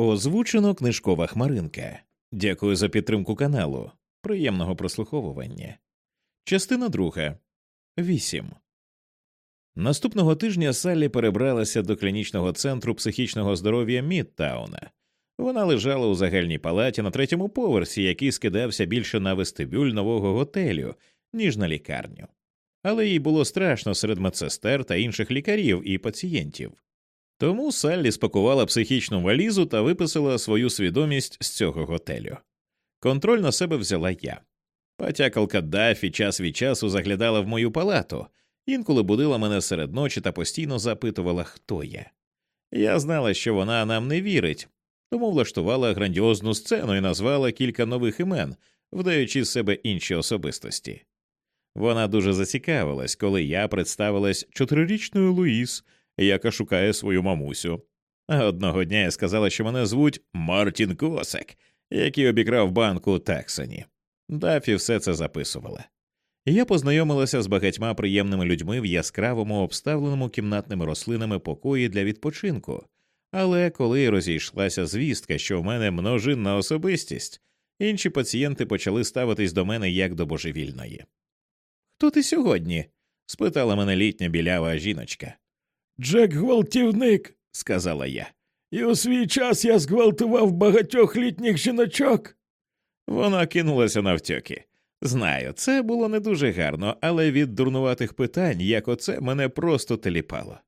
Озвучено книжкова хмаринка. Дякую за підтримку каналу. Приємного прослуховування. Частина друга. Вісім. Наступного тижня Саллі перебралася до клінічного центру психічного здоров'я Мідтауна. Вона лежала у загальній палаті на третьому поверсі, який скидався більше на вестибюль нового готелю, ніж на лікарню. Але їй було страшно серед медсестер та інших лікарів і пацієнтів. Тому Саллі спакувала психічну валізу та виписала свою свідомість з цього готелю. Контроль на себе взяла я. Патякалка Дафі час від часу заглядала в мою палату, інколи будила мене серед ночі та постійно запитувала, хто я. Я знала, що вона нам не вірить, тому влаштувала грандіозну сцену і назвала кілька нових імен, вдаючи з себе інші особистості. Вона дуже зацікавилась, коли я представилась чотирирічною Луїс, яка шукає свою мамусю. Одного дня я сказала, що мене звуть Мартін Косак, який обікрав банку у Таксоні. Дафі все це записувала. Я познайомилася з багатьма приємними людьми в яскравому обставленому кімнатними рослинами покої для відпочинку, але коли розійшлася звістка, що в мене множинна особистість, інші пацієнти почали ставитись до мене як до божевільної. Хто ти сьогодні? спитала мене літня білява жіночка. Джек гвалтівник, сказала я, і у свій час я зґвалтував багатьох літніх жіночок. Вона кинулася навтьоки. Знаю, це було не дуже гарно, але від дурнуватих питань, як оце, мене просто теліпало.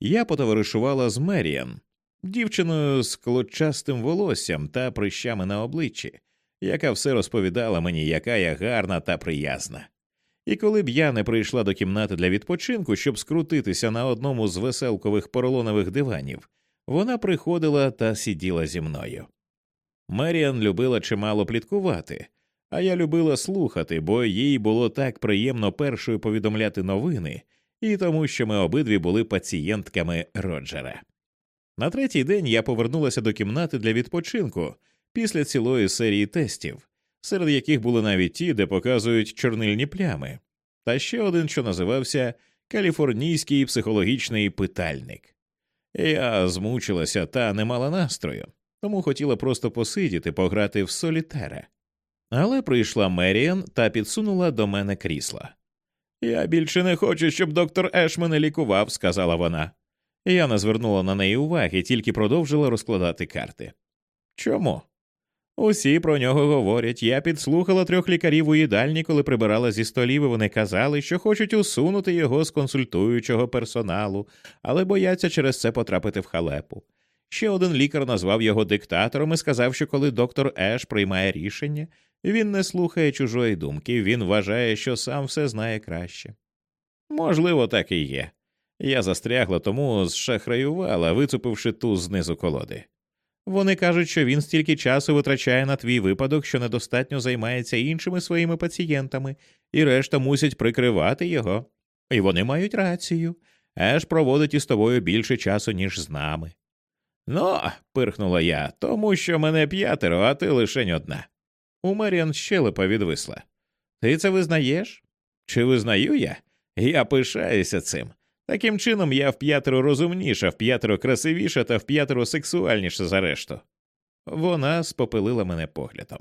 Я потоваришувала з Меріан, дівчиною з клочастим волоссям та прищами на обличчі, яка все розповідала мені, яка я гарна та приязна. І коли б я не прийшла до кімнати для відпочинку, щоб скрутитися на одному з веселкових поролонових диванів, вона приходила та сиділа зі мною. Меріан любила чимало пліткувати, а я любила слухати, бо їй було так приємно першою повідомляти новини, і тому, що ми обидві були пацієнтками Роджера. На третій день я повернулася до кімнати для відпочинку після цілої серії тестів, серед яких були навіть ті, де показують чорнильні плями, та ще один, що називався Каліфорнійський психологічний питальник. Я змучилася та не мала настрою, тому хотіла просто посидіти, пограти в солітера. Але прийшла Меріан та підсунула до мене крісла. Я більше не хочу, щоб доктор Еш мене лікував, сказала вона. Я не звернула на неї уваги, тільки продовжила розкладати карти. Чому? Усі про нього говорять. Я підслухала трьох лікарів у їдальні, коли прибирала зі столів, і вони казали, що хочуть усунути його з консультуючого персоналу, але бояться через це потрапити в халепу. Ще один лікар назвав його диктатором і сказав, що коли доктор Еш приймає рішення, він не слухає чужої думки, він вважає, що сам все знає краще. Можливо, так і є. Я застрягла, тому зшахраювала, вицупивши ту знизу колоди. Вони кажуть, що він стільки часу витрачає на твій випадок, що недостатньо займається іншими своїми пацієнтами, і решта мусять прикривати його. І вони мають рацію. Еш проводить із тобою більше часу, ніж з нами. Ну, пирхнула я, тому що мене п'ятеро, а ти лишень одна. У Меріан щелепа відвисла. Ти це визнаєш? Чи визнаю я? Я пишаюся цим. Таким чином, я вп'ятеро розумніша, вп'ятеро красивіша та вп'ятеро сексуальніша за решту. Вона спопилила мене поглядом.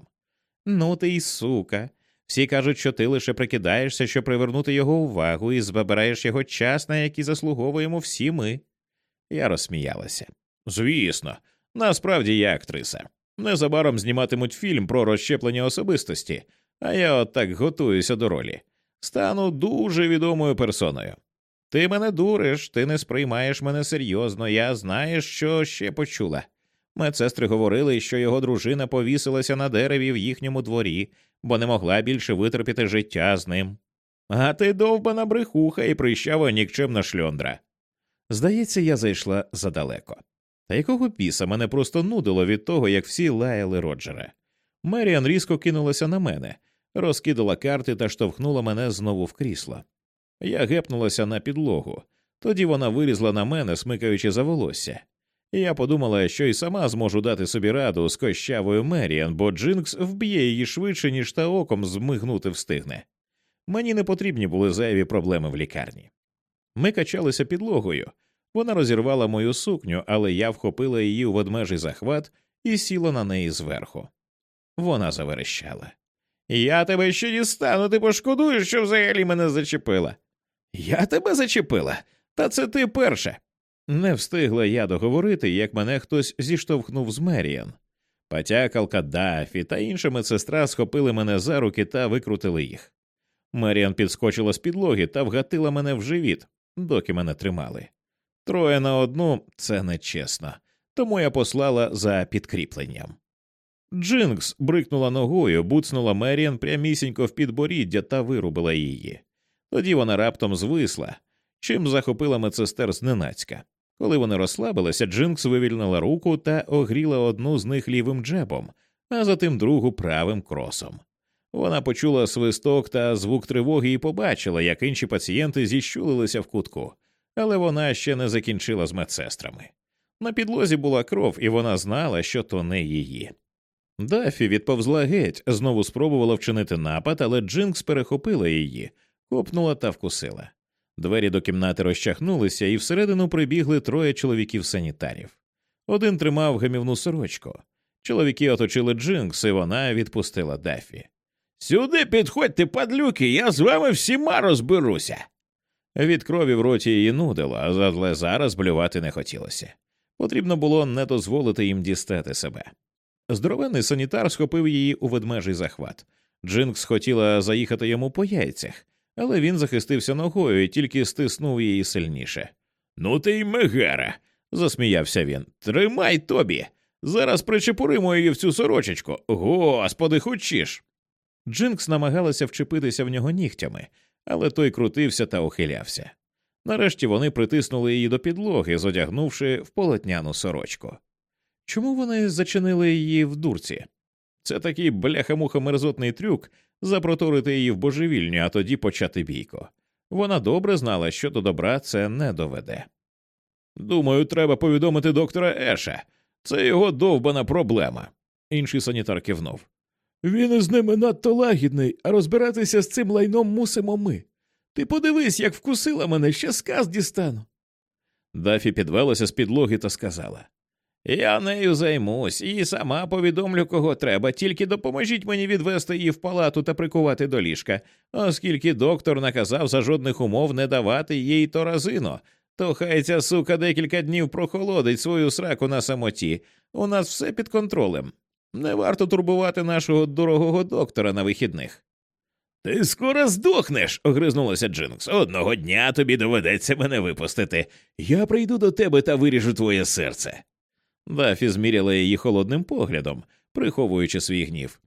Ну, ти й сука. Всі кажуть, що ти лише прикидаєшся, щоб привернути його увагу і збабираєш його час, на який заслуговуємо всі ми. Я розсміялася. Звісно, насправді я актриса. Незабаром зніматимуть фільм про розщеплення особистості, а я от так готуюся до ролі. Стану дуже відомою персоною. Ти мене дуриш, ти не сприймаєш мене серйозно, я знаєш, що ще почула. Медсестри говорили, що його дружина повісилася на дереві в їхньому дворі, бо не могла більше витерпіти життя з ним. А ти довбана брехуха і прищава нікчемна шльондра. Здається, я зайшла задалеко. Та якого піса мене просто нудило від того, як всі лаяли Роджера. Меріан різко кинулася на мене, розкидала карти та штовхнула мене знову в крісло. Я гепнулася на підлогу, тоді вона вилізла на мене, смикаючи за волосся. Я подумала, що й сама зможу дати собі раду з кощавою Меріан, бо Джинкс вб'є її швидше, ніж та оком змигнути встигне. Мені не потрібні були зайві проблеми в лікарні. Ми качалися підлогою, Вона розірвала мою сукню, але я вхопила її у ведмежий захват і сіла на неї зверху. Вона заверещала. Я тебе ще дістану, ти пошкодуєш, що взагалі мене зачепила. Я тебе зачепила, та це ти перша. Не встигла я договорити, як мене хтось зіштовхнув з Меріан. Патякалка Дафі та інша медсестра схопили мене за руки та викрутили їх. Меріан підскочила з підлоги та вгатила мене в живіт, доки мене тримали. Троє на одну це нечесно, тому я послала за підкріпленням. Джинкс брикнула ногою, буцнула Меріан прямісінько в підборіддя та вирубила її. Тоді вона раптом звисла, чим захопила медсестер зненацька. Коли вони розслабилися, Джинкс вивільнила руку та огріла одну з них лівим джебом, а затим другу правим кросом. Вона почула свисток та звук тривоги і побачила, як інші пацієнти зіщулилися в кутку, але вона ще не закінчила з медсестрами. На підлозі була кров, і вона знала, що то не її. Дафі відповзла геть, знову спробувала вчинити напад, але Джинкс перехопила її, копнула та вкусила. Двері до кімнати розчахнулися, і всередину прибігли троє чоловіків санітарів. Один тримав гамівну сорочку. Чоловіки оточили Джинкс, і вона відпустила Дафі. Сюди підходьте, падлюки, я з вами всіма розберуся. Від крові в роті її нудило, але зараз блювати не хотілося. Потрібно було не дозволити їм дістати себе. Здоровенний санітар схопив її у ведмежий захват. Джинкс хотіла заїхати йому по яйцях, але він захистився ногою і тільки стиснув її сильніше. Ну ти й мегера, засміявся він. Тримай тобі. Зараз причепуримо її в цю сорочечку. Господи, хочеш. Джинкс намагалася вчепитися в нього нігтями, але той крутився та ухилявся. Нарешті вони притиснули її до підлоги, зодягнувши в полотняну сорочку. Чому вони зачинили її в дурці? Це такий бляха-муха мерзотний трюк запроторити її в божевільню, а тоді почати бійко. Вона добре знала, що до добра це не доведе. Думаю, треба повідомити доктора Еша. Це його довбана проблема. Інший санітар кивнув. Він із ними надто лагідний, а розбиратися з цим лайном мусимо ми. Ти подивись, як вкусила мене, ще сказ дістану. Дафі підвелася з підлоги та сказала Я нею займусь і сама повідомлю, кого треба, тільки допоможіть мені відвести її в палату та прикувати до ліжка, оскільки доктор наказав за жодних умов не давати їй торазино, то хай ця сука декілька днів прохолодить свою сраку на самоті. У нас все під контролем. Не варто турбувати нашого дорогого доктора на вихідних. Ти скоро здохнеш, огризнулася Джинкс. Одного дня тобі доведеться мене випустити. Я прийду до тебе та виріжу твоє серце. Дафі зміряла її холодним поглядом, приховуючи свій гнів.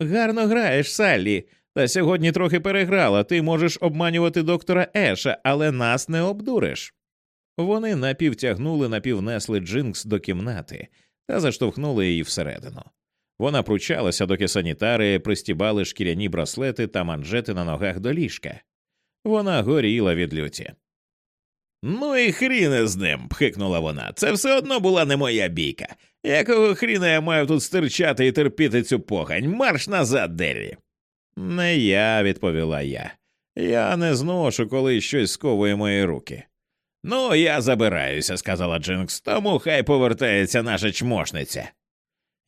Гарно граєш, Саллі, та сьогодні трохи переграла. Ти можеш обманювати доктора Еша, але нас не обдуриш. Вони напівтягнули, напівнесли Джинкс до кімнати та заштовхнули її всередину. Вона пручалася, доки санітари пристібали шкіряні браслети та манжети на ногах до ліжка. Вона горіла від люті. Ну і хріне з ним, пхикнула вона. Це все одно була не моя бійка. Якого хріна я маю тут стирчати і терпіти цю погань? Марш назад, Деррі!» Не я, відповіла я. Я не зношу, коли щось сковує мої руки. Ну, я забираюся, сказала Джинкс, тому хай повертається наша чмошниця.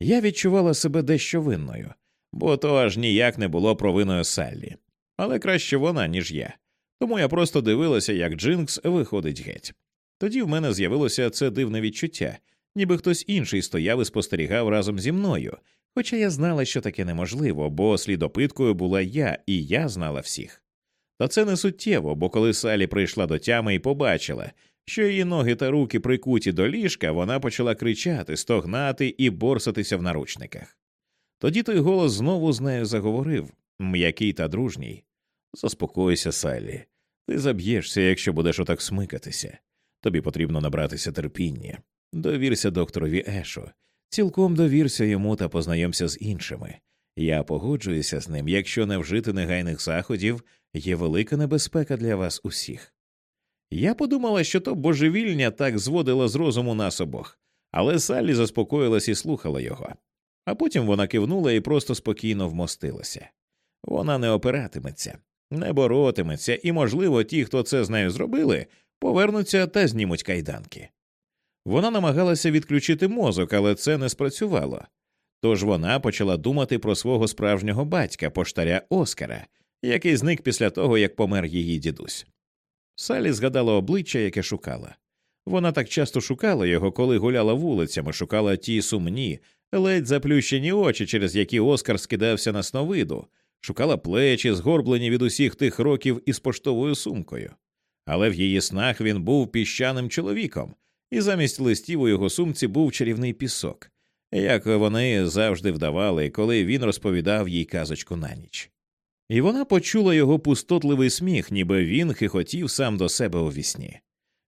Я відчувала себе дещо винною, бо то аж ніяк не було провиною Саллі, але краще вона, ніж я. Тому я просто дивилася, як Джинкс виходить геть. Тоді в мене з'явилося це дивне відчуття, ніби хтось інший стояв і спостерігав разом зі мною, хоча я знала, що таке неможливо, бо слідопиткою була я, і я знала всіх. Та це не суттєво, бо коли Салі прийшла до тями і побачила, що її ноги та руки прикуті до ліжка, вона почала кричати, стогнати і борсатися в наручниках. Тоді той голос знову з нею заговорив м'який та дружній. Заспокойся, Саллі. Ти заб'єшся, якщо будеш отак смикатися. Тобі потрібно набратися терпіння. Довірся докторові Ешу, цілком довірся йому та познайомся з іншими. Я погоджуюся з ним, якщо не вжити негайних заходів, є велика небезпека для вас усіх. Я подумала, що то божевільня так зводила з розуму нас обох, але Саллі заспокоїлась і слухала його. А потім вона кивнула і просто спокійно вмостилася. Вона не опиратиметься, не боротиметься, і, можливо, ті, хто це з нею зробили, повернуться та знімуть кайданки. Вона намагалася відключити мозок, але це не спрацювало. Тож вона почала думати про свого справжнього батька, поштаря Оскара, який зник після того, як помер її дідусь. Салі згадала обличчя, яке шукала. Вона так часто шукала його, коли гуляла вулицями, шукала ті сумні, ледь заплющені очі, через які Оскар скидався на сновиду, шукала плечі, згорблені від усіх тих років із поштовою сумкою. Але в її снах він був піщаним чоловіком, і замість листів у його сумці був чарівний пісок, як вони завжди вдавали, коли він розповідав їй казочку на ніч. І вона почула його пустотливий сміх, ніби він хихотів сам до себе у вісні.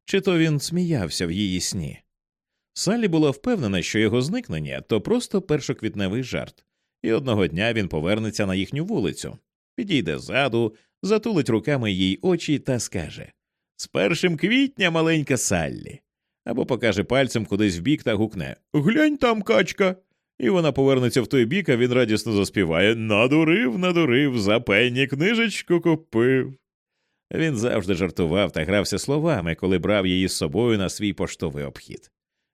Чи то він сміявся в її сні. Салі була впевнена, що його зникнення то просто першоквітневий жарт, і одного дня він повернеться на їхню вулицю, підійде ззаду, затулить руками їй очі та скаже З першим квітня маленька Саллі. Або покаже пальцем кудись в бік та гукне Глянь там качка. І вона повернеться в той бік, а він радісно заспіває Надурив, надурив, за пенні книжечку купив. Він завжди жартував та грався словами, коли брав її з собою на свій поштовий обхід.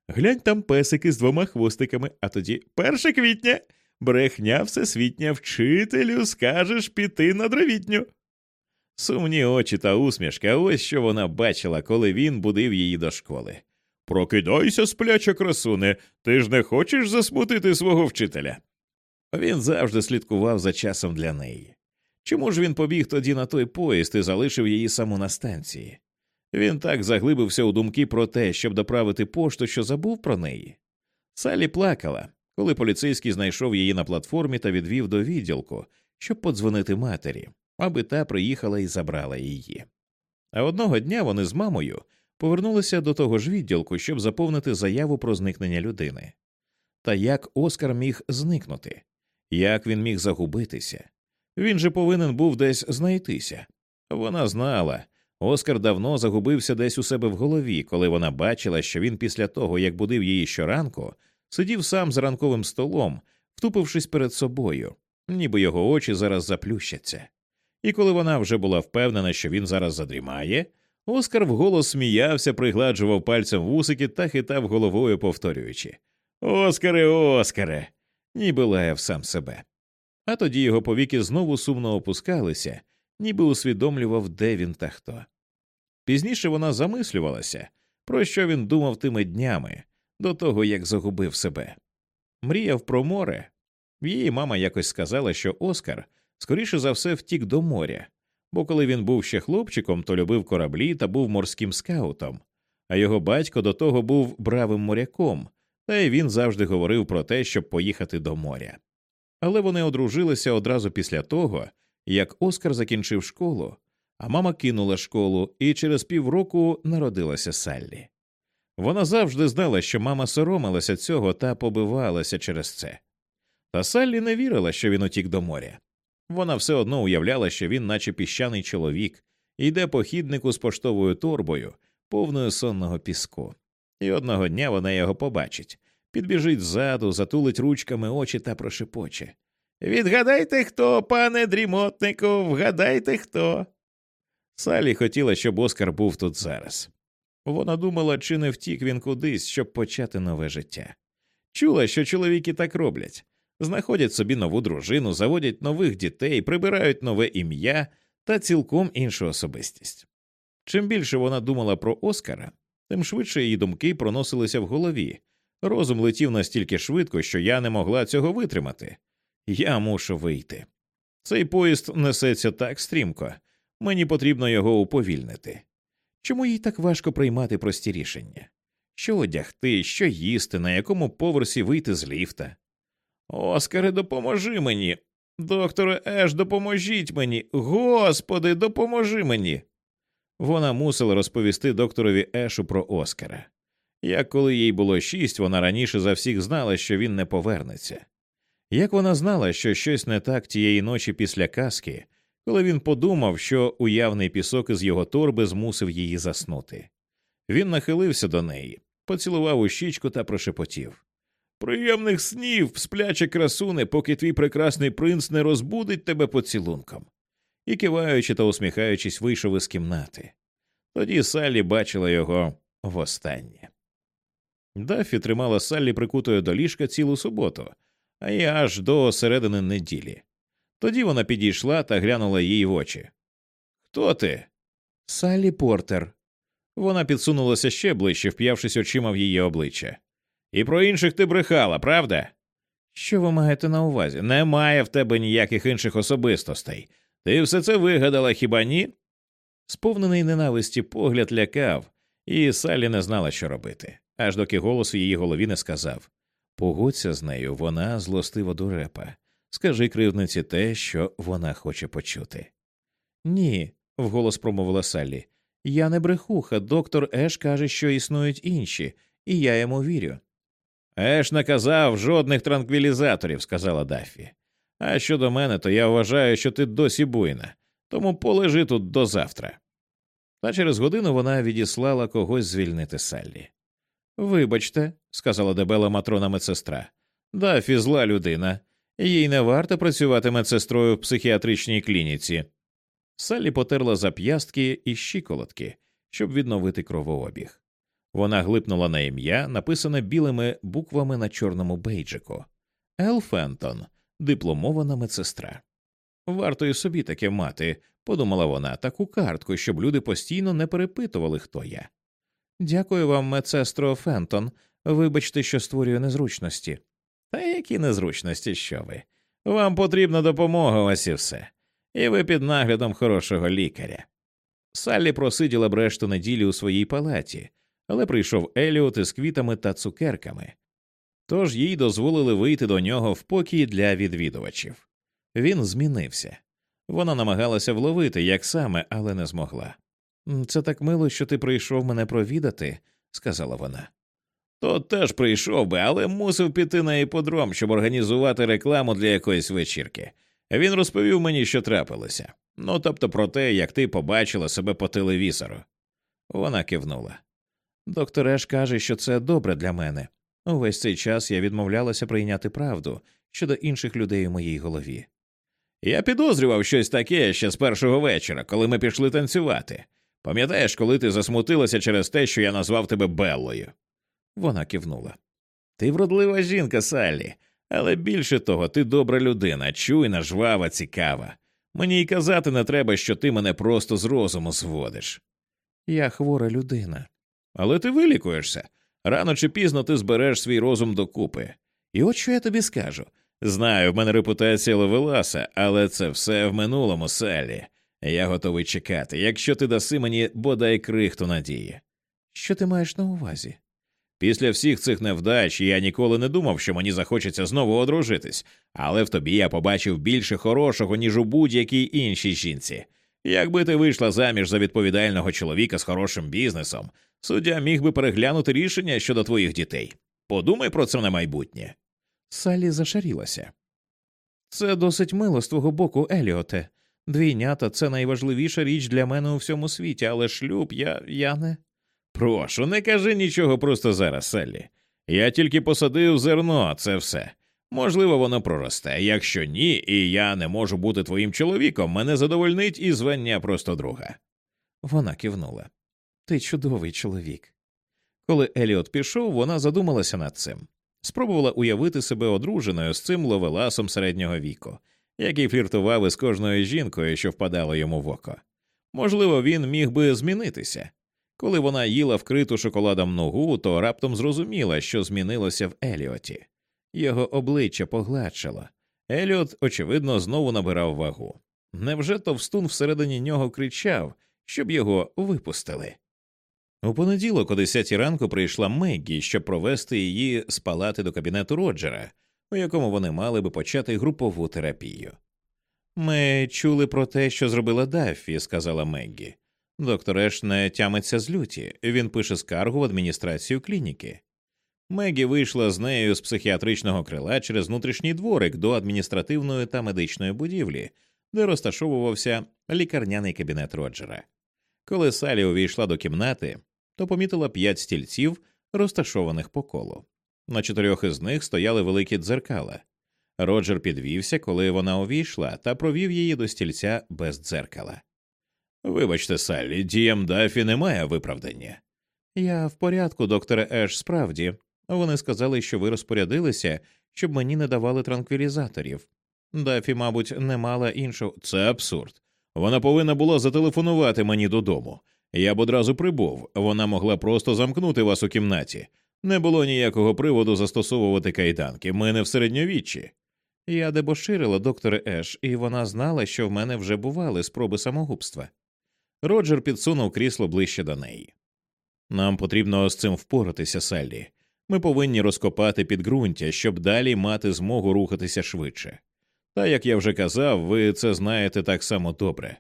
Глянь там песики з двома хвостиками, а тоді перше квітня. Брехня всесвітня вчителю, скажеш піти на дровітню. Сумні очі та усмішка, ось що вона бачила, коли він будив її до школи. Прокидайся, спляча красуне, ти ж не хочеш засмутити свого вчителя. Він завжди слідкував за часом для неї. Чому ж він побіг тоді на той поїзд і залишив її саму на станції? Він так заглибився у думки про те, щоб доправити пошту, що забув про неї. Салі плакала, коли поліцейський знайшов її на платформі та відвів до відділку, щоб подзвонити матері, аби та приїхала і забрала її. А одного дня вони з мамою повернулися до того ж відділку, щоб заповнити заяву про зникнення людини. Та як Оскар міг зникнути, як він міг загубитися? Він же повинен був десь знайтися. Вона знала. Оскар давно загубився десь у себе в голові, коли вона бачила, що він після того, як будив її щоранку, сидів сам за ранковим столом, втупившись перед собою, ніби його очі зараз заплющаться. І коли вона вже була впевнена, що він зараз задрімає, Оскар вголос сміявся, пригладжував пальцем вусики та хитав головою, повторюючи Оскаре, Оскаре, ніби лаяв сам себе. А тоді його повіки знову сумно опускалися, ніби усвідомлював, де він та хто. Пізніше вона замислювалася, про що він думав тими днями, до того як загубив себе. Мріяв про море. Її мама якось сказала, що Оскар скоріше за все втік до моря, бо коли він був ще хлопчиком, то любив кораблі та був морським скаутом, а його батько до того був бравим моряком, та й він завжди говорив про те, щоб поїхати до моря. Але вони одружилися одразу після того, як Оскар закінчив школу, а мама кинула школу, і через півроку народилася Саллі. Вона завжди знала, що мама соромилася цього та побивалася через це. Та Саллі не вірила, що він утік до моря. Вона все одно уявляла, що він, наче піщаний чоловік, йде по хіднику з поштовою торбою, повною сонного піску. І одного дня вона його побачить, підбіжить ззаду, затулить ручками очі та прошепоче. Відгадайте хто, пане дрімотнику, вгадайте хто. Салі хотіла, щоб Оскар був тут зараз. Вона думала, чи не втік він кудись, щоб почати нове життя. Чула, що чоловіки так роблять знаходять собі нову дружину, заводять нових дітей, прибирають нове ім'я та цілком іншу особистість. Чим більше вона думала про Оскара, тим швидше її думки проносилися в голові. Розум летів настільки швидко, що я не могла цього витримати. Я мушу вийти. Цей поїзд несеться так стрімко, мені потрібно його уповільнити. Чому їй так важко приймати прості рішення? Що одягти, що їсти, на якому поверсі вийти з ліфта? Оскаре, допоможи мені. Докторе Еш, допоможіть мені. Господи, допоможи мені. Вона мусила розповісти докторові Ешу про Оскара. Як коли їй було шість, вона раніше за всіх знала, що він не повернеться. Як вона знала, що щось не так тієї ночі після казки, коли він подумав, що уявний пісок із його торби змусив її заснути. Він нахилився до неї, поцілував у щічку та прошепотів Приємних снів, спляче красуне, поки твій прекрасний принц не розбудить тебе поцілунком. І, киваючи та усміхаючись, вийшов із кімнати. Тоді Саллі бачила його востаннє. Даффі тримала Саллі прикутою до ліжка цілу суботу, а й аж до середини неділі. Тоді вона підійшла та глянула їй в очі. Хто ти? Саллі Портер. Вона підсунулася ще ближче, вп'явшись очима в її обличчя. І про інших ти брехала, правда? Що ви маєте на увазі? Немає в тебе ніяких інших особистостей. Ти все це вигадала хіба ні? Сповнений ненависті погляд лякав, і Салі не знала, що робити, аж доки голос у її голові не сказав Погодься з нею, вона злостива дурепа. Скажи кривдниці те, що вона хоче почути. Ні, вголос промовила Саллі. Я не брехуха. Доктор Еш каже, що існують інші, і я йому вірю. Еш наказав жодних транквілізаторів, сказала Даффі. А щодо мене, то я вважаю, що ти досі буйна, тому полежи тут до завтра. Та через годину вона відіслала когось звільнити Саллі. Вибачте, сказала дебела матрона медсестра. Дафі зла людина, їй не варто працювати медсестрою в психіатричній клініці. Саллі потерла зап'ястки і щиколотки, щоб відновити кровообіг. Вона глипнула на ім'я, написане білими буквами на чорному бейджику Ел Фентон, дипломована медсестра. Варто й собі таке мати, подумала вона, таку картку, щоб люди постійно не перепитували, хто я. Дякую вам, медсестро Фентон. Вибачте, що створюю незручності. Та які незручності, що ви? Вам потрібна допомога, ось і все. І ви під наглядом хорошого лікаря. Саллі просиділа б решту неділі у своїй палаті, але прийшов Еліот із квітами та цукерками. Тож їй дозволили вийти до нього в покій для відвідувачів. Він змінився. Вона намагалася вловити, як саме, але не змогла. Це так мило, що ти прийшов мене провідати, сказала вона. То теж прийшов би, але мусив піти на іподром, щоб організувати рекламу для якоїсь вечірки. Він розповів мені, що трапилося. Ну тобто про те, як ти побачила себе по телевізору. Вона кивнула. Доктор Еш каже, що це добре для мене. Увесь цей час я відмовлялася прийняти правду щодо інших людей у моїй голові. Я підозрював щось таке ще з першого вечора, коли ми пішли танцювати. Пам'ятаєш, коли ти засмутилася через те, що я назвав тебе Беллою? Вона кивнула. Ти вродлива жінка, Саллі, але більше того, ти добра людина, чуйна, жвава, цікава. Мені й казати не треба, що ти мене просто з розуму зводиш. Я хвора людина. Але ти вилікуєшся. Рано чи пізно ти збереш свій розум докупи. І от що я тобі скажу. Знаю, в мене репутація ловеласа, але це все в минулому, Саллі. Я готовий чекати, якщо ти даси мені бодай крихту надії. Що ти маєш на увазі? Після всіх цих невдач я ніколи не думав, що мені захочеться знову одружитись, але в тобі я побачив більше хорошого, ніж у будь-якій іншій жінці. Якби ти вийшла заміж за відповідального чоловіка з хорошим бізнесом, суддя міг би переглянути рішення щодо твоїх дітей. Подумай про це на майбутнє. Салі зашарілася. Це досить мило з твого боку, Еліоте. Двійнята це найважливіша річ для мене у всьому світі, але шлюб я я не. Прошу, не кажи нічого просто зараз, Селлі. Я тільки посадив зерно, це все. Можливо, воно проросте. Якщо ні, і я не можу бути твоїм чоловіком, мене задовольнить і звання просто друга. Вона кивнула. Ти чудовий чоловік. Коли Еліот пішов, вона задумалася над цим. Спробувала уявити себе одруженою з цим ловеласом середнього віку, який фліртував із кожною жінкою, що впадало йому в око. Можливо, він міг би змінитися. Коли вона їла вкриту шоколадом ногу, то раптом зрозуміла, що змінилося в Еліоті. Його обличчя погладшало. Еліот, очевидно, знову набирав вагу. Невже товстун всередині нього кричав, щоб його випустили? У понеділок, о 10 ранку, прийшла Меггі, щоб провести її з палати до кабінету Роджера, у якому вони мали би почати групову терапію. Ми чули про те, що зробила Даффі, сказала Меггі. Доктор Еш не тямиться з люті, він пише скаргу в адміністрацію клініки. Мегі вийшла з нею з психіатричного крила через внутрішній дворик до адміністративної та медичної будівлі, де розташовувався лікарняний кабінет Роджера. Коли Салі увійшла до кімнати, то помітила п'ять стільців, розташованих по колу. На чотирьох із них стояли великі дзеркала. Роджер підвівся, коли вона увійшла, та провів її до стільця без дзеркала. Вибачте, Саллі, діям Дафі немає виправдання. Я в порядку, докторе Еш, справді. Вони сказали, що ви розпорядилися, щоб мені не давали транквілізаторів. Дафі, мабуть, не мала іншого. Це абсурд. Вона повинна була зателефонувати мені додому. Я б одразу прибув, вона могла просто замкнути вас у кімнаті. Не було ніякого приводу застосовувати кайданки. Ми не в середньовіччі. Я дебоширила докторе Еш, і вона знала, що в мене вже бували спроби самогубства. Роджер підсунув крісло ближче до неї. Нам потрібно з цим впоратися, Саллі. Ми повинні розкопати підґрунтя, щоб далі мати змогу рухатися швидше. Та як я вже казав, ви це знаєте так само добре.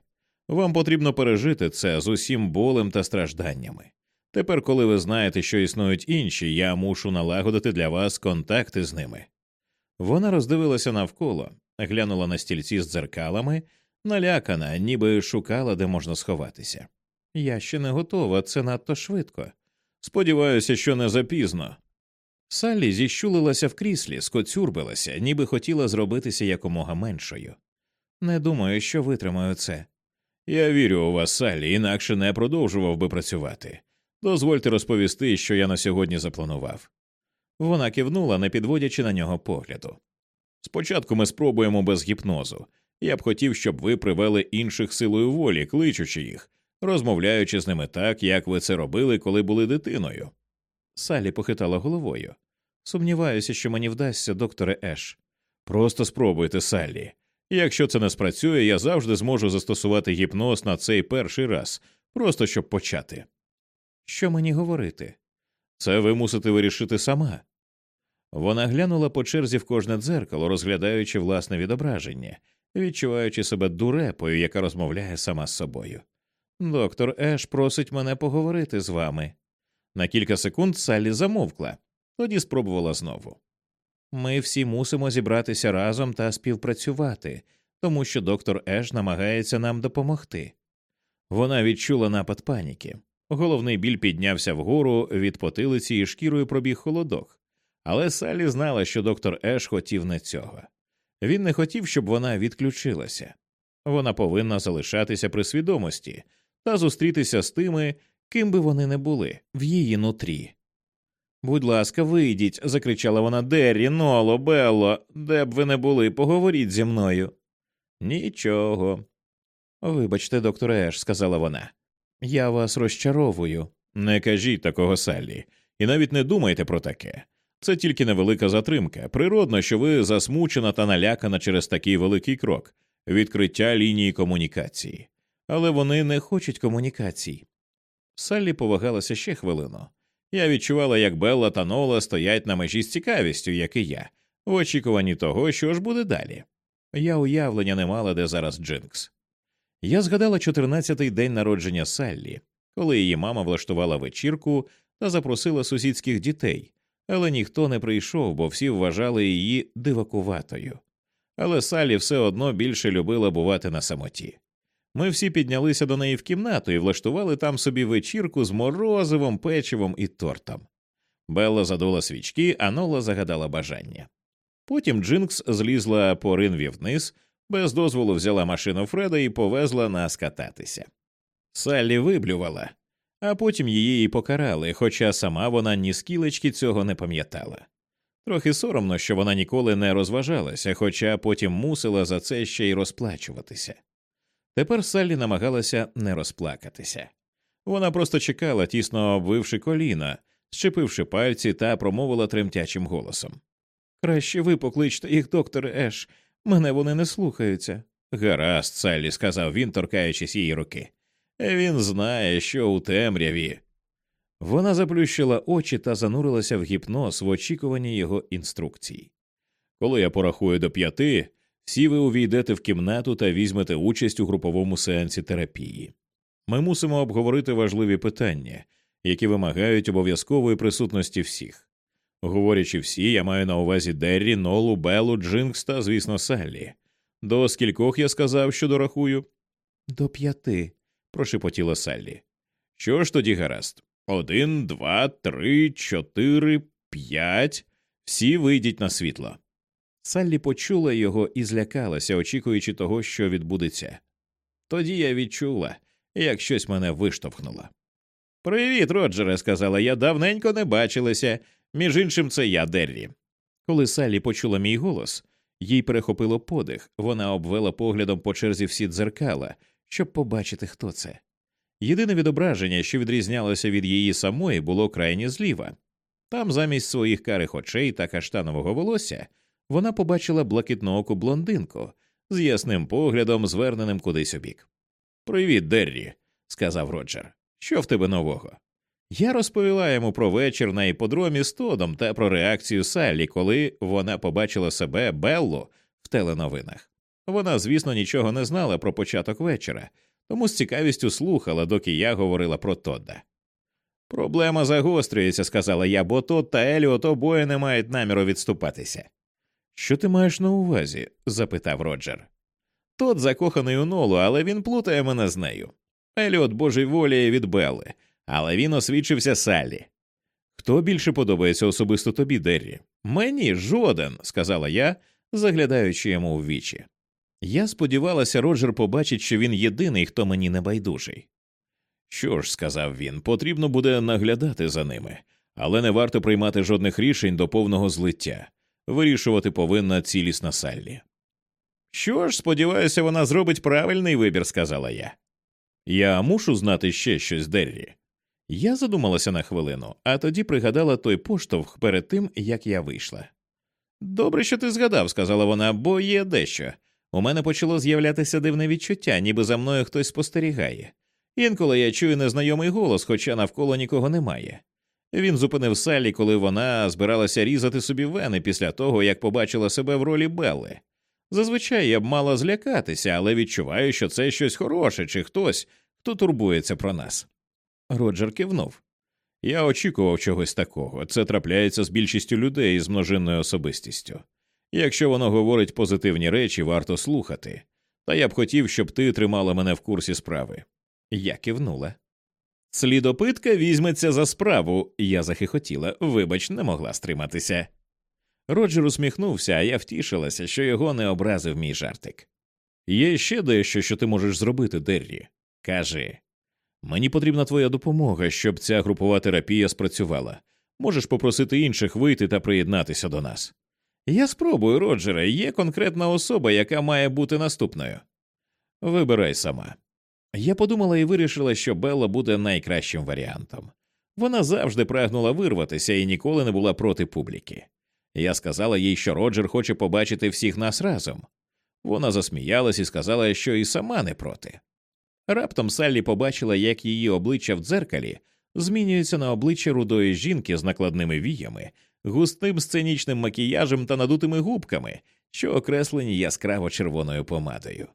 Вам потрібно пережити це з усім болем та стражданнями. Тепер, коли ви знаєте, що існують інші, я мушу налагодити для вас контакти з ними. Вона роздивилася навколо, глянула на стільці з дзеркалами, налякана, ніби шукала, де можна сховатися. Я ще не готова, це надто швидко. Сподіваюся, що не запізно. Саллі зіщулилася в кріслі, скоцюрбилася, ніби хотіла зробитися якомога меншою. Не думаю, що витримаю це. Я вірю у вас, Саллі, інакше не продовжував би працювати. Дозвольте розповісти, що я на сьогодні запланував. Вона кивнула, не підводячи на нього погляду. Спочатку ми спробуємо без гіпнозу. Я б хотів, щоб ви привели інших силою волі, кличучи їх, розмовляючи з ними так, як ви це робили, коли були дитиною. Салі похитала головою. Сумніваюся, що мені вдасться, докторе Еш. Просто спробуйте, Саллі. Якщо це не спрацює, я завжди зможу застосувати гіпноз на цей перший раз, просто щоб почати. Що мені говорити? Це ви мусите вирішити сама. Вона глянула по черзі в кожне дзеркало, розглядаючи власне відображення, відчуваючи себе дурепою, яка розмовляє сама з собою. Доктор Еш просить мене поговорити з вами. На кілька секунд Саллі замовкла, тоді спробувала знову. Ми всі мусимо зібратися разом та співпрацювати, тому що доктор Еш намагається нам допомогти. Вона відчула напад паніки. Головний біль піднявся вгору від потилиці і шкірою пробіг холодок, але Саллі знала, що доктор Еш хотів не цього. Він не хотів, щоб вона відключилася. Вона повинна залишатися при свідомості та зустрітися з тими, ким би вони не були, в її нутрі. Будь ласка, вийдіть, закричала вона Деррі, Ноло, Белло, де б ви не були, поговоріть зі мною. Нічого. Вибачте, доктор Еш, сказала вона. Я вас розчаровую. Не кажіть такого Саллі, і навіть не думайте про таке. Це тільки невелика затримка. Природно, що ви засмучена та налякана через такий великий крок відкриття лінії комунікації. Але вони не хочуть комунікацій. Саллі повагалася ще хвилину. Я відчувала, як Белла та Нола стоять на межі з цікавістю, як і я, в очікуванні того, що ж буде далі. Я уявлення не мала, де зараз Джинкс. Я згадала 14-й день народження Саллі, коли її мама влаштувала вечірку та запросила сусідських дітей, але ніхто не прийшов, бо всі вважали її дивакуватою. Але Саллі все одно більше любила бувати на самоті. Ми всі піднялися до неї в кімнату і влаштували там собі вечірку з морозивом, печивом і тортом. Белла задула свічки, а Нола загадала бажання. Потім Джинкс злізла по ринві вниз, без дозволу взяла машину Фреда і повезла нас кататися. Саллі виблювала, а потім її і покарали, хоча сама вона ні скілечки цього не пам'ятала. Трохи соромно, що вона ніколи не розважалася, хоча потім мусила за це ще й розплачуватися. Тепер Саллі намагалася не розплакатися. Вона просто чекала, тісно обвивши коліна, щепивши пальці та промовила тремтячим голосом. Краще ви покличте їх, доктор Еш, мене вони не слухаються. Гаразд, Саллі, сказав він, торкаючись її руки. Він знає, що у темряві. Вона заплющила очі та занурилася в гіпноз в очікуванні його інструкцій. Коли я порахую до п'яти, всі ви увійдете в кімнату та візьмете участь у груповому сеансі терапії. Ми мусимо обговорити важливі питання, які вимагають обов'язкової присутності всіх. Говорячи всі, я маю на увазі Деррі, Нолу, Беллу, Джинкс та, звісно, Саллі. До скількох я сказав, що дорахую? До п'яти, прошепотіла Саллі. Що ж тоді гаразд? Один, два, три, чотири, п'ять. Всі вийдіть на світло. Саллі почула його і злякалася, очікуючи того, що відбудеться. Тоді я відчула, як щось мене виштовхнуло. Привіт, Роджере, сказала я, давненько не бачилися. Між іншим, це я, Деррі. Коли Саллі почула мій голос, їй перехопило подих, вона обвела поглядом по черзі всі дзеркала, щоб побачити, хто це. Єдине відображення, що відрізнялося від її самої, було крайні зліва. Там, замість своїх карих очей та каштанового волосся, вона побачила блакитнооку блондинку з ясним поглядом, зверненим кудись у бік. Привіт, Деррі, сказав Роджер. Що в тебе нового? Я розповіла йому про вечір на іподромі з Тодом та про реакцію Саллі, коли вона побачила себе Беллу в теленовинах. Вона, звісно, нічого не знала про початок вечора, тому з цікавістю слухала, доки я говорила про Тодда. Проблема загострюється, сказала я, бо Тодд та Еліот обоє не мають наміру відступатися. Що ти маєш на увазі? запитав Роджер. Тот закоханий у Нолу, але він плутає мене з нею. Еліот божеволіє від Белли, але він освічився Саллі. Хто більше подобається особисто тобі, Деррі? Мені жоден, сказала я, заглядаючи йому в вічі. Я сподівалася, Роджер побачить, що він єдиний, хто мені не байдужий. Що ж, сказав він, потрібно буде наглядати за ними, але не варто приймати жодних рішень до повного злиття. Вирішувати повинна цілісна Саллі. Що ж, сподіваюся, вона зробить правильний вибір, сказала я. Я мушу знати ще щось, Деррі. Я задумалася на хвилину, а тоді пригадала той поштовх перед тим, як я вийшла. Добре, що ти згадав, сказала вона, бо є дещо. У мене почало з'являтися дивне відчуття, ніби за мною хтось спостерігає. Інколи я чую незнайомий голос, хоча навколо нікого немає. Він зупинив Саллі, коли вона збиралася різати собі вени після того, як побачила себе в ролі Белли. Зазвичай я б мала злякатися, але відчуваю, що це щось хороше чи хтось, хто турбується про нас. Роджер кивнув. Я очікував чогось такого. Це трапляється з більшістю людей з множинною особистістю. Якщо воно говорить позитивні речі, варто слухати. Та я б хотів, щоб ти тримала мене в курсі справи. Я кивнула. Слідопитка візьметься за справу, я захихотіла, вибач, не могла стриматися. Роджер усміхнувся, а я втішилася, що його не образив мій жартик. Є ще дещо, що ти можеш зробити, Деррі. Кажи. Мені потрібна твоя допомога, щоб ця групова терапія спрацювала. Можеш попросити інших вийти та приєднатися до нас. Я спробую, Роджере, є конкретна особа, яка має бути наступною. Вибирай сама. Я подумала і вирішила, що Белла буде найкращим варіантом. Вона завжди прагнула вирватися і ніколи не була проти публіки. Я сказала їй, що Роджер хоче побачити всіх нас разом. Вона засміялась і сказала, що і сама не проти. Раптом Саллі побачила, як її обличчя в дзеркалі змінюється на обличчя рудої жінки з накладними віями, густим сценічним макіяжем та надутими губками, що окреслені яскраво червоною помадою.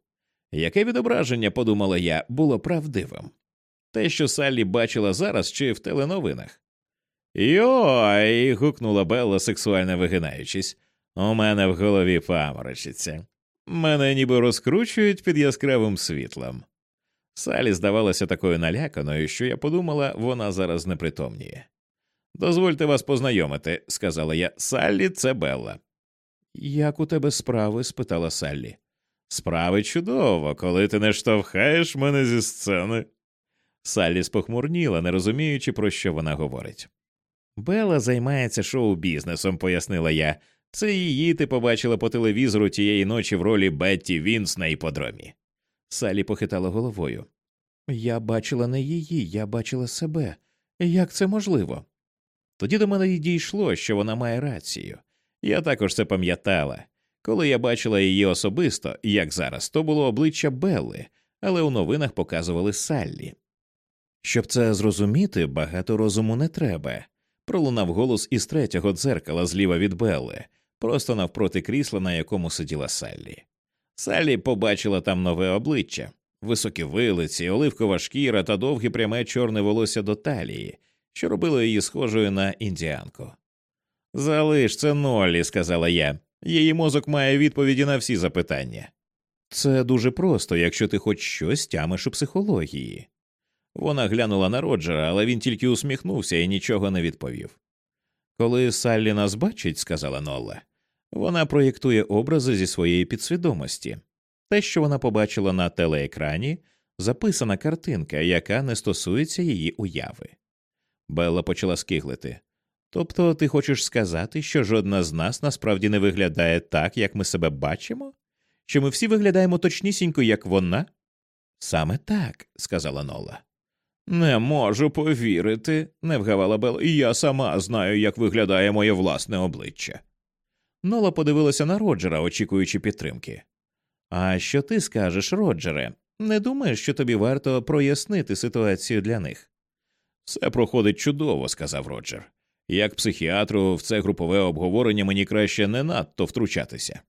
Яке відображення, подумала я, було правдивим? Те, що Саллі бачила зараз чи в теленовинах. Йой. гукнула Белла, сексуально вигинаючись. У мене в голові паморочиться. Мене ніби розкручують під яскравим світлом. Салі здавалася такою наляканою, що я подумала, вона зараз непритомніє. Дозвольте вас познайомити, сказала я. Саллі, це Белла. Як у тебе справи? спитала Саллі. Справи чудово, коли ти не штовхаєш мене зі сцени. Саллі спохмурніла, не розуміючи, про що вона говорить. Бела займається шоу-бізнесом, пояснила я. Це її ти побачила по телевізору тієї ночі в ролі Бетті Вінс на іподромі. Салі похитала головою. Я бачила не її, я бачила себе. Як це можливо? Тоді до мене й дійшло, що вона має рацію. Я також це пам'ятала. Коли я бачила її особисто, як зараз, то було обличчя Белли, але у новинах показували Саллі. Щоб це зрозуміти, багато розуму не треба. Пролунав голос із третього дзеркала зліва від Белли, просто навпроти крісла, на якому сиділа Саллі. Саллі побачила там нове обличчя, високі вилиці, оливкова шкіра та довге пряме чорне волосся до талії, що робило її схожою на індіанку. Залиш це Ноллі, сказала я. Її мозок має відповіді на всі запитання. Це дуже просто, якщо ти хоч щось тямиш у психології. Вона глянула на Роджера, але він тільки усміхнувся і нічого не відповів. Коли Саллі нас бачить, сказала Нолла, вона проєктує образи зі своєї підсвідомості. Те, що вона побачила на телеекрані, записана картинка, яка не стосується її уяви. Белла почала скиглити. Тобто ти хочеш сказати, що жодна з нас насправді не виглядає так, як ми себе бачимо? Що ми всі виглядаємо точнісінько, як вона? Саме так, сказала Нола. Не можу повірити, не вгавала Белла, я сама знаю, як виглядає моє власне обличчя. Нола подивилася на Роджера, очікуючи підтримки. А що ти скажеш, Роджере? Не думаєш, що тобі варто прояснити ситуацію для них? Все проходить чудово, сказав Роджер. Як психіатру, в це групове обговорення мені краще не надто втручатися.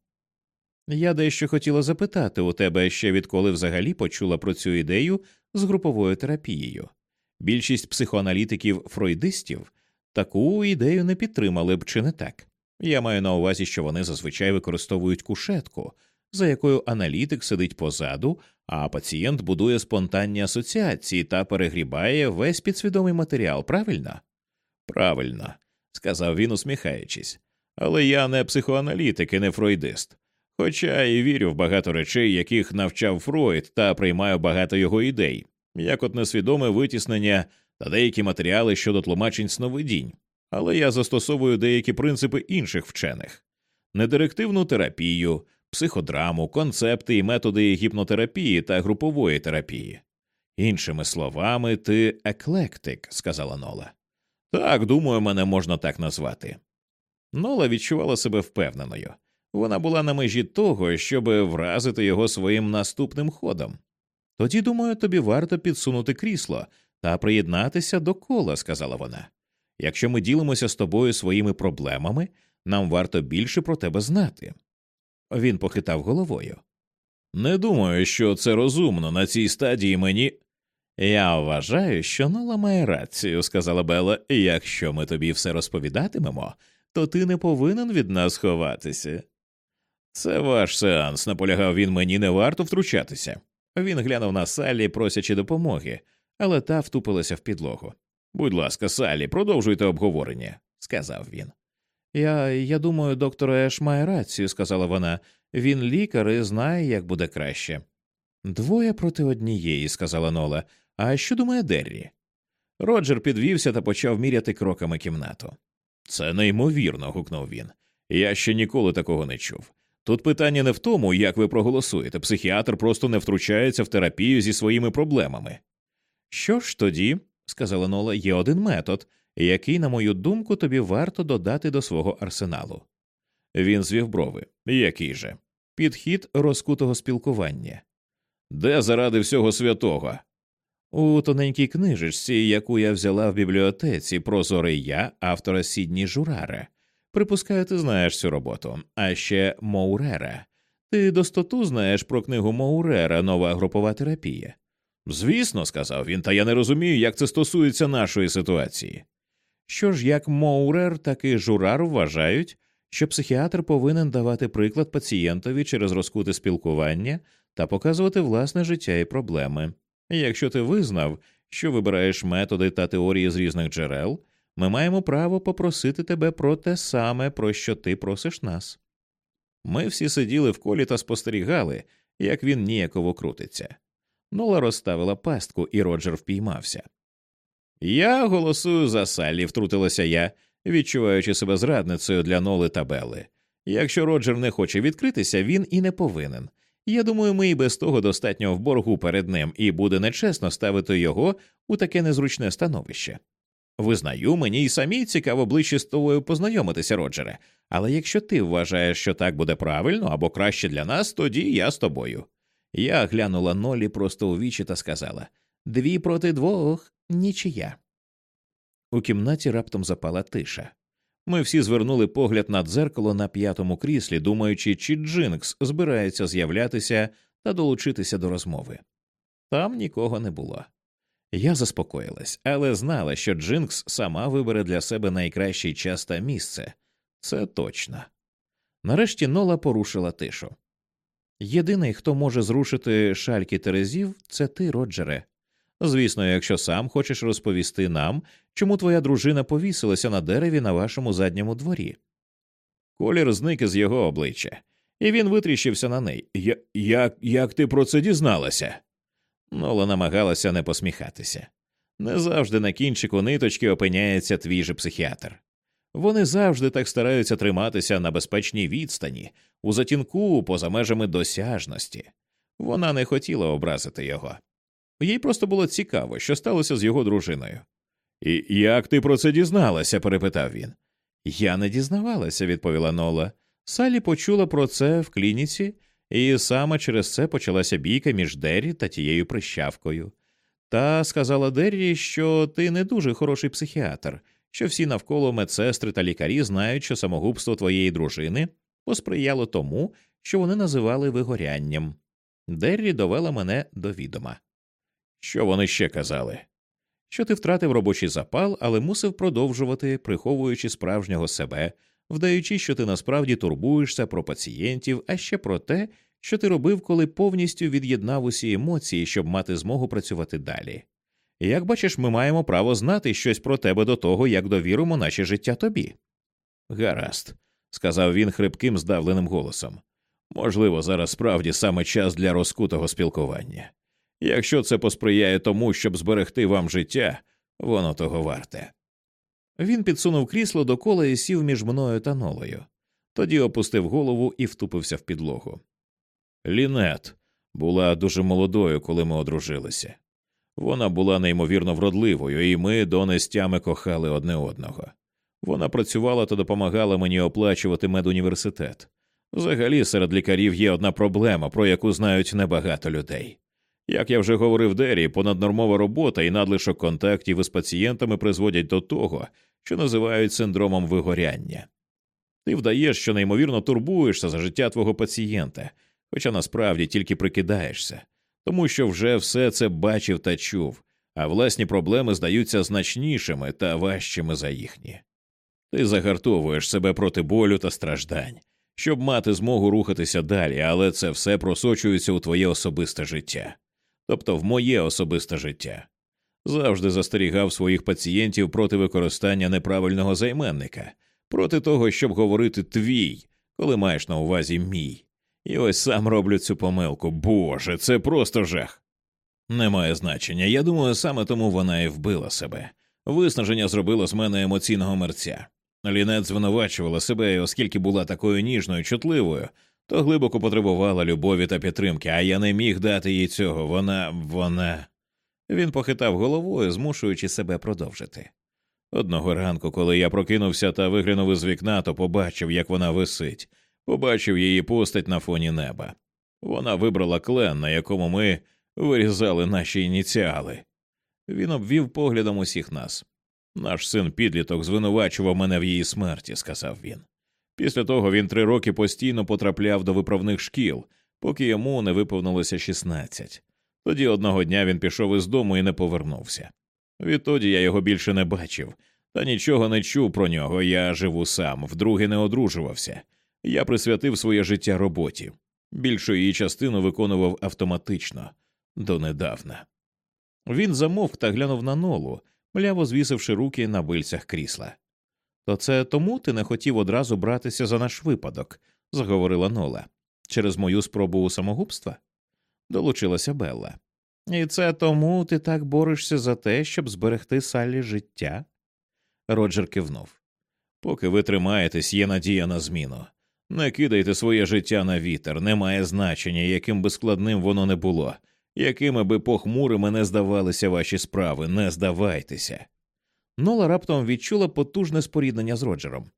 Я дещо хотіла запитати у тебе ще відколи взагалі почула про цю ідею з груповою терапією. Більшість психоаналітиків фройдистів таку ідею не підтримали б чи не так. Я маю на увазі, що вони зазвичай використовують кушетку, за якою аналітик сидить позаду, а пацієнт будує спонтанні асоціації та перегрібає весь підсвідомий матеріал, правильно? Правильно, сказав він, усміхаючись. Але я не психоаналітик і не фройдист. Хоча і вірю в багато речей, яких навчав Фройд, та приймаю багато його ідей, як от несвідоме витіснення та деякі матеріали щодо тлумачень сновидінь, але я застосовую деякі принципи інших вчених недирективну терапію, психодраму, концепти і методи гіпнотерапії та групової терапії. Іншими словами, ти еклектик, сказала Нола. Так, думаю, мене можна так назвати. Нола відчувала себе впевненою. Вона була на межі того, щоб вразити його своїм наступним ходом. Тоді, думаю, тобі варто підсунути крісло та приєднатися до кола, сказала вона. Якщо ми ділимося з тобою своїми проблемами, нам варто більше про тебе знати. Він похитав головою. Не думаю, що це розумно на цій стадії мені. Я вважаю, що Нола має рацію, сказала Бела, якщо ми тобі все розповідатимемо, то ти не повинен від нас ховатися. Це ваш сеанс, наполягав він мені не варто втручатися. Він глянув на Саллі, просячи допомоги, але та втупилася в підлогу. Будь ласка, Саллі, продовжуйте обговорення, сказав він. Я я думаю, доктор Еш має рацію, сказала вона. Він лікар і знає, як буде краще. Двоє проти однієї, сказала Нола. А що думає Деррі? Роджер підвівся та почав міряти кроками кімнату. Це неймовірно. гукнув він. Я ще ніколи такого не чув. Тут питання не в тому, як ви проголосуєте, психіатр просто не втручається в терапію зі своїми проблемами. Що ж тоді, сказала Нола, є один метод, який, на мою думку, тобі варто додати до свого арсеналу. Він звів брови. Який же? Підхід розкутого спілкування. Де заради всього святого? У тоненькій книжечці, яку я взяла в бібліотеці Прозорий я, автора Сідні Журара. Припускаю, ти знаєш цю роботу, а ще Моурера. Ти достоту знаєш про книгу Моурера Нова групова терапія. Звісно, сказав він, та я не розумію, як це стосується нашої ситуації. Що ж, як Моурер, так і Журар вважають, що психіатр повинен давати приклад пацієнтові через розкуте спілкування та показувати власне життя і проблеми. Якщо ти визнав, що вибираєш методи та теорії з різних джерел, ми маємо право попросити тебе про те саме, про що ти просиш нас. Ми всі сиділи в колі та спостерігали, як він ніяково крутиться. Нола розставила пастку, і Роджер впіймався. Я голосую за Саллі, втрутилася я, відчуваючи себе зрадницею для Ноли та Белли. Якщо Роджер не хоче відкритися, він і не повинен. Я думаю, ми і без того достатньо в боргу перед ним, і буде нечесно ставити його у таке незручне становище. Визнаю, мені й самій цікаво ближче з тобою познайомитися, Роджере, але якщо ти вважаєш, що так буде правильно або краще для нас, тоді я з тобою. Я глянула Нолі просто у вічі та сказала дві проти двох нічия. У кімнаті раптом запала тиша. Ми всі звернули погляд на дзеркало на п'ятому кріслі, думаючи, чи Джинкс збирається з'являтися та долучитися до розмови. Там нікого не було. Я заспокоїлась, але знала, що Джинкс сама вибере для себе найкращий час та місце. Це точно. Нарешті Нола порушила тишу. Єдиний, хто може зрушити шальки терезів, це ти, Роджере. Звісно, якщо сам хочеш розповісти нам, чому твоя дружина повісилася на дереві на вашому задньому дворі. Колір зник із його обличчя, і він витріщився на неї. Як як ти про це дізналася? Нола намагалася не посміхатися. Не завжди на кінчику ниточки опиняється твій же психіатр. Вони завжди так стараються триматися на безпечній відстані, у затінку, поза межами досяжності. Вона не хотіла образити його. Їй просто було цікаво, що сталося з його дружиною. І як ти про це дізналася? перепитав він. Я не дізнавалася, відповіла Нола. Салі почула про це в клініці, і саме через це почалася бійка між Деррі та тією прищавкою. Та сказала Деррі, що ти не дуже хороший психіатр, що всі навколо медсестри та лікарі знають, що самогубство твоєї дружини посприяло тому, що вони називали вигорянням. Деррі довела мене до відома. Що вони ще казали? Що ти втратив робочий запал, але мусив продовжувати, приховуючи справжнього себе, вдаючи, що ти насправді турбуєшся про пацієнтів, а ще про те, що ти робив, коли повністю від'єднав усі емоції, щоб мати змогу працювати далі. Як бачиш, ми маємо право знати щось про тебе до того, як довіримо наше життя тобі. Гаразд, сказав він хрипким, здавленим голосом. Можливо, зараз справді саме час для розкутого спілкування. Якщо це посприяє тому, щоб зберегти вам життя, воно того варте. Він підсунув крісло до кола і сів між мною та нолою. Тоді опустив голову і втупився в підлогу. Лінет була дуже молодою, коли ми одружилися. Вона була неймовірно вродливою, і ми до нестями кохали одне одного. Вона працювала та допомагала мені оплачувати медуніверситет. Взагалі, серед лікарів є одна проблема, про яку знають небагато людей. Як я вже говорив Дері, понаднормова робота і надлишок контактів із пацієнтами призводять до того, що називають синдромом вигоряння. Ти вдаєш, що неймовірно турбуєшся за життя твого пацієнта, хоча насправді тільки прикидаєшся, тому що вже все це бачив та чув, а власні проблеми здаються значнішими та важчими за їхні. Ти загартовуєш себе проти болю та страждань, щоб мати змогу рухатися далі, але це все просочується у твоє особисте життя, тобто в моє особисте життя. Завжди застерігав своїх пацієнтів проти використання неправильного займенника, проти того, щоб говорити твій, коли маєш на увазі мій. І ось сам роблю цю помилку. Боже, це просто жах. Немає значення. Я думаю, саме тому вона і вбила себе. Виснаження зробило з мене емоційного мерця. Лінет звинувачувала себе, і оскільки була такою ніжною, чутливою, то глибоко потребувала любові та підтримки, а я не міг дати їй цього. Вона, вона. Він похитав головою, змушуючи себе продовжити. Одного ранку, коли я прокинувся та виглянув із вікна, то побачив, як вона висить, побачив її постать на фоні неба. Вона вибрала клен, на якому ми вирізали наші ініціали. Він обвів поглядом усіх нас. Наш син підліток звинувачував мене в її смерті, сказав він. Після того він три роки постійно потрапляв до виправних шкіл, поки йому не виповнилося 16. Тоді одного дня він пішов із дому і не повернувся. Відтоді я його більше не бачив, та нічого не чув про нього. Я живу сам, вдруге не одружувався. Я присвятив своє життя роботі. Більшу її частину виконував автоматично донедавна. Він замовк та глянув на нолу, мляво звісивши руки на бильцях крісла. То це тому ти не хотів одразу братися за наш випадок, заговорила Нола, через мою спробу самогубства? Долучилася Белла. І це тому ти так борешся за те, щоб зберегти Саллі життя? Роджер кивнув. Поки ви тримаєтесь, є надія на зміну. Не кидайте своє життя на вітер, немає значення, яким би складним воно не було, якими би похмурими не здавалися ваші справи, не здавайтеся. Нола раптом відчула потужне споріднення з Роджером.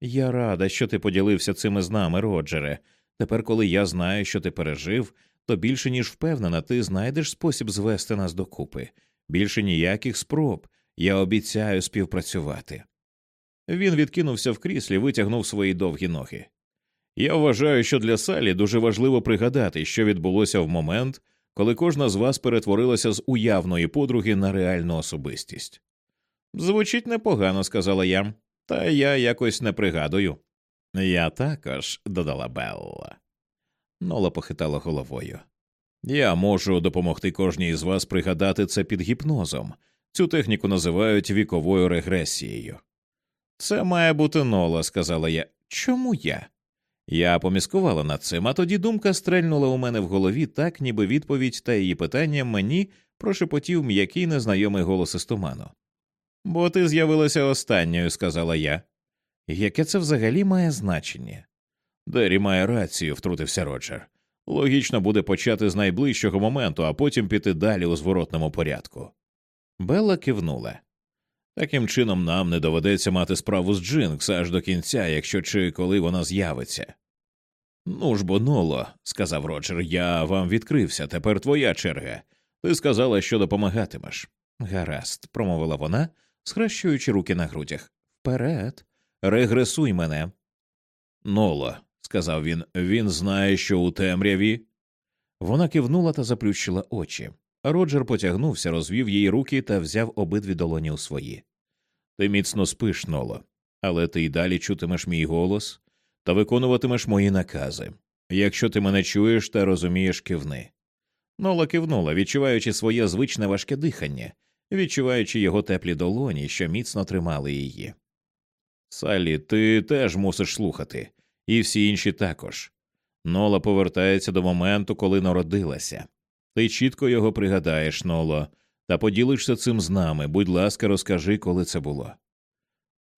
Я рада, що ти поділився цими з нами, Роджере. Тепер, коли я знаю, що ти пережив, то більше ніж впевнена, ти знайдеш спосіб звести нас докупи. Більше ніяких спроб. Я обіцяю співпрацювати. Він відкинувся в кріслі, витягнув свої довгі ноги. Я вважаю, що для Салі дуже важливо пригадати, що відбулося в момент, коли кожна з вас перетворилася з уявної подруги на реальну особистість. Звучить непогано, сказала я, та я якось не пригадую. Я також, додала Белла. Нола похитала головою. Я можу допомогти кожній з вас пригадати це під гіпнозом. Цю техніку називають віковою регресією. Це має бути нола, сказала я. Чому я? Я поміскувала над цим, а тоді думка стрельнула у мене в голові, так ніби відповідь та її питання мені прошепотів м'який незнайомий голос із туману. Бо ти з'явилася останньою, сказала я. Яке це взагалі має значення? Дері має рацію, втрутився Роджер. Логічно буде почати з найближчого моменту, а потім піти далі у зворотному порядку. Белла кивнула. Таким чином нам не доведеться мати справу з Джинкс аж до кінця, якщо чи коли вона з'явиться. Ну ж бо, Ноло, сказав Роджер, я вам відкрився, тепер твоя черга. Ти сказала, що допомагатимеш. Гаразд, промовила вона, схрещуючи руки на грудях. Вперед, регресуй мене. Ноло, сказав він, він знає, що у темряві. Вона кивнула та заплющила очі. Роджер потягнувся, розвів її руки та взяв обидві долоні у свої. Ти міцно спиш, Ноло, але ти й далі чутимеш мій голос та виконуватимеш мої накази. Якщо ти мене чуєш та розумієш, кивни. Нола кивнула, відчуваючи своє звичне важке дихання, відчуваючи його теплі долоні, що міцно тримали її. Салі, ти теж мусиш слухати, і всі інші також. Нола повертається до моменту, коли народилася. Ти чітко його пригадаєш, Ноло, та поділишся цим з нами. Будь ласка, розкажи, коли це було.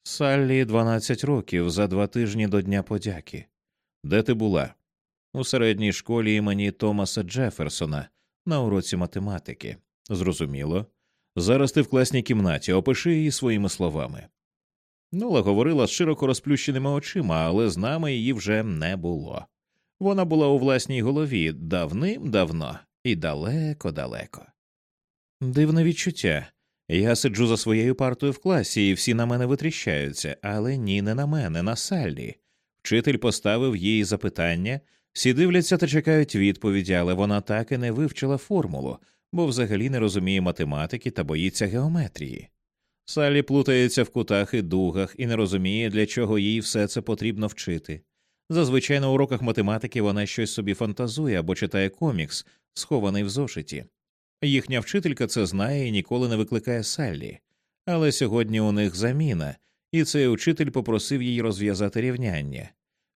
Саллі 12 років за два тижні до Дня подяки. Де ти була? У середній школі імені Томаса Джеферсона на уроці математики. Зрозуміло. Зараз ти в класній кімнаті, опиши її своїми словами. Нола говорила з широко розплющеними очима, але з нами її вже не було. Вона була у власній голові давним-давно і далеко-далеко. Дивне відчуття. Я сиджу за своєю партою в класі, і всі на мене витріщаються, але ні, не на мене, на Саллі. Вчитель поставив їй запитання, всі дивляться та чекають відповіді, але вона так і не вивчила формулу, бо взагалі не розуміє математики та боїться геометрії. Саллі плутається в кутах і дугах і не розуміє, для чого їй все це потрібно вчити. Зазвичай на уроках математики вона щось собі фантазує або читає комікс, схований в зошиті. Їхня вчителька це знає і ніколи не викликає Саллі, але сьогодні у них заміна, і цей учитель попросив їй розв'язати рівняння.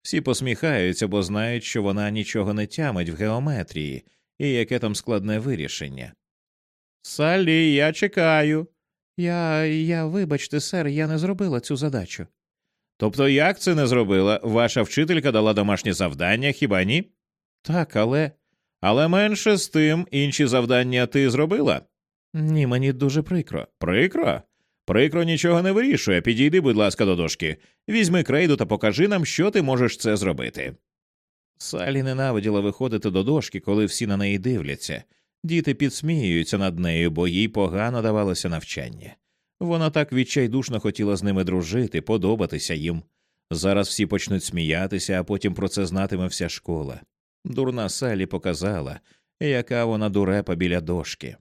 Всі посміхаються, бо знають, що вона нічого не тямить в геометрії і яке там складне вирішення. Саллі, я чекаю. Я, я, вибачте, сер, я не зробила цю задачу. Тобто як це не зробила? Ваша вчителька дала домашнє завдання, хіба ні? Так, але. Але менше з тим інші завдання ти зробила? Ні, мені дуже прикро. Прикро? Прикро нічого не вирішує. Підійди, будь ласка, до дошки. Візьми крейду та покажи нам, що ти можеш це зробити. Салі ненавиділа виходити до дошки, коли всі на неї дивляться. Діти підсміюються над нею, бо їй погано давалося навчання. Вона так відчайдушно хотіла з ними дружити, подобатися їм. Зараз всі почнуть сміятися, а потім про це знатиме вся школа. Дурна Салі показала, яка вона дурепа біля дошки.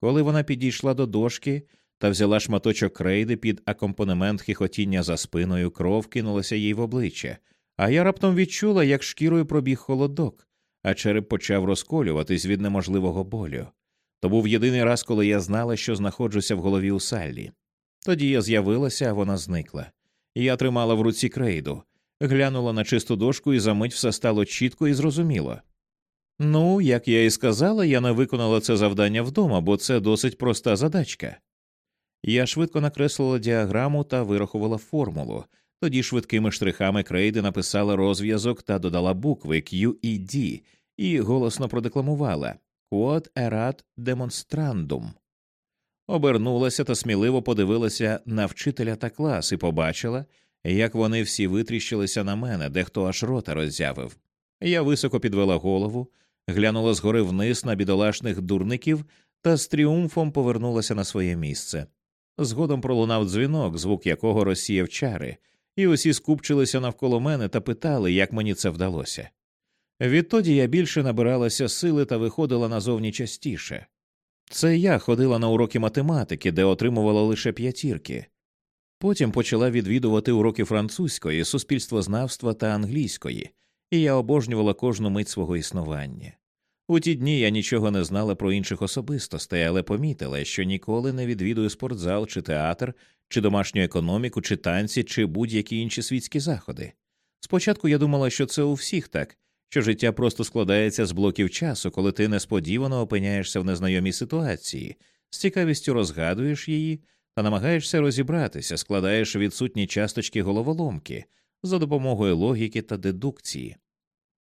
Коли вона підійшла до дошки та взяла шматочок крейди під акомпанемент хихотіння за спиною, кров кинулася їй в обличчя, а я раптом відчула, як шкірою пробіг холодок, а череп почав розколюватись від неможливого болю. То був єдиний раз, коли я знала, що знаходжуся в голові у Саллі. Тоді я з'явилася, а вона зникла. Я тримала в руці крейду, глянула на чисту дошку, і за мить все стало чітко і зрозуміло. Ну, як я і сказала, я не виконала це завдання вдома, бо це досить проста задачка. Я швидко накреслила діаграму та вирахувала формулу, тоді швидкими штрихами крейди написала розв'язок та додала букви Q і D і голосно продекламувала Quod erat demonstrandum. Обернулася та сміливо подивилася на вчителя та клас і побачила, як вони всі витріщилися на мене, дехто аж рота роззявив. Я високо підвела голову, глянула згори вниз на бідолашних дурників та з тріумфом повернулася на своє місце. Згодом пролунав дзвінок, звук якого розсіяв чари, і усі скупчилися навколо мене та питали, як мені це вдалося. Відтоді я більше набиралася сили та виходила назовні частіше. Це я ходила на уроки математики, де отримувала лише п'ятірки. Потім почала відвідувати уроки французької, суспільствознавства та англійської, і я обожнювала кожну мить свого існування. У ті дні я нічого не знала про інших особистостей, але помітила, що ніколи не відвідую спортзал чи театр, чи домашню економіку, чи танці, чи будь-які інші світські заходи. Спочатку я думала, що це у всіх так, що життя просто складається з блоків часу, коли ти несподівано опиняєшся в незнайомій ситуації, з цікавістю розгадуєш її та намагаєшся розібратися, складаєш відсутні часточки головоломки за допомогою логіки та дедукції.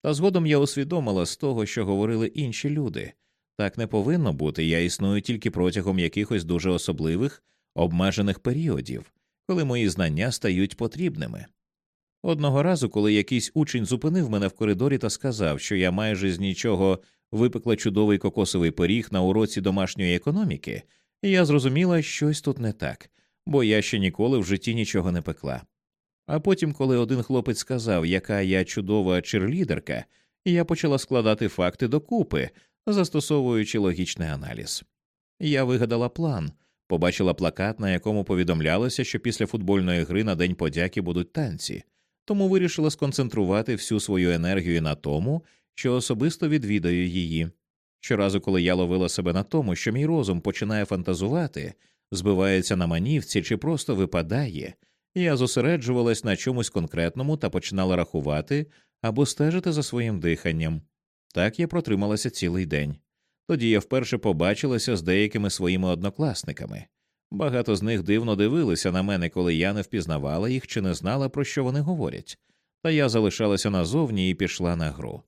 Та згодом я усвідомила з того, що говорили інші люди так не повинно бути, я існую тільки протягом якихось дуже особливих, обмежених періодів, коли мої знання стають потрібними. Одного разу, коли якийсь учень зупинив мене в коридорі та сказав, що я майже з нічого випекла чудовий кокосовий пиріг на уроці домашньої економіки, я зрозуміла, щось тут не так, бо я ще ніколи в житті нічого не пекла. А потім, коли один хлопець сказав, яка я чудова черлідерка, я почала складати факти докупи, застосовуючи логічний аналіз. Я вигадала план, побачила плакат, на якому повідомлялося, що після футбольної гри на День подяки будуть танці, тому вирішила сконцентрувати всю свою енергію на тому, що особисто відвідаю її. Щоразу, коли я ловила себе на тому, що мій розум починає фантазувати, збивається на манівці чи просто випадає, я зосереджувалась на чомусь конкретному та починала рахувати або стежити за своїм диханням. Так я протрималася цілий день. Тоді я вперше побачилася з деякими своїми однокласниками. Багато з них дивно дивилися на мене, коли я не впізнавала їх чи не знала, про що вони говорять, та я залишалася назовні і пішла на гру.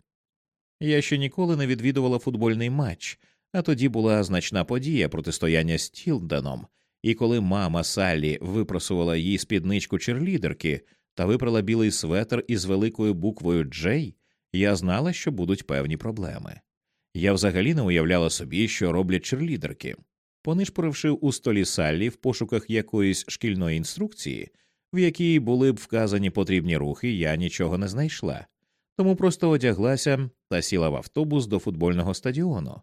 Я ще ніколи не відвідувала футбольний матч, а тоді була значна подія протистояння з Тілданом, і коли мама Саллі випросувала їй спідничку черлідерки та випрала білий светр із великою буквою Джей, я знала, що будуть певні проблеми. Я взагалі не уявляла собі, що роблять черлідерки. Понишпоривши у столі Саллі в пошуках якоїсь шкільної інструкції, в якій були б вказані потрібні рухи, я нічого не знайшла, тому просто одяглася та сіла в автобус до футбольного стадіону.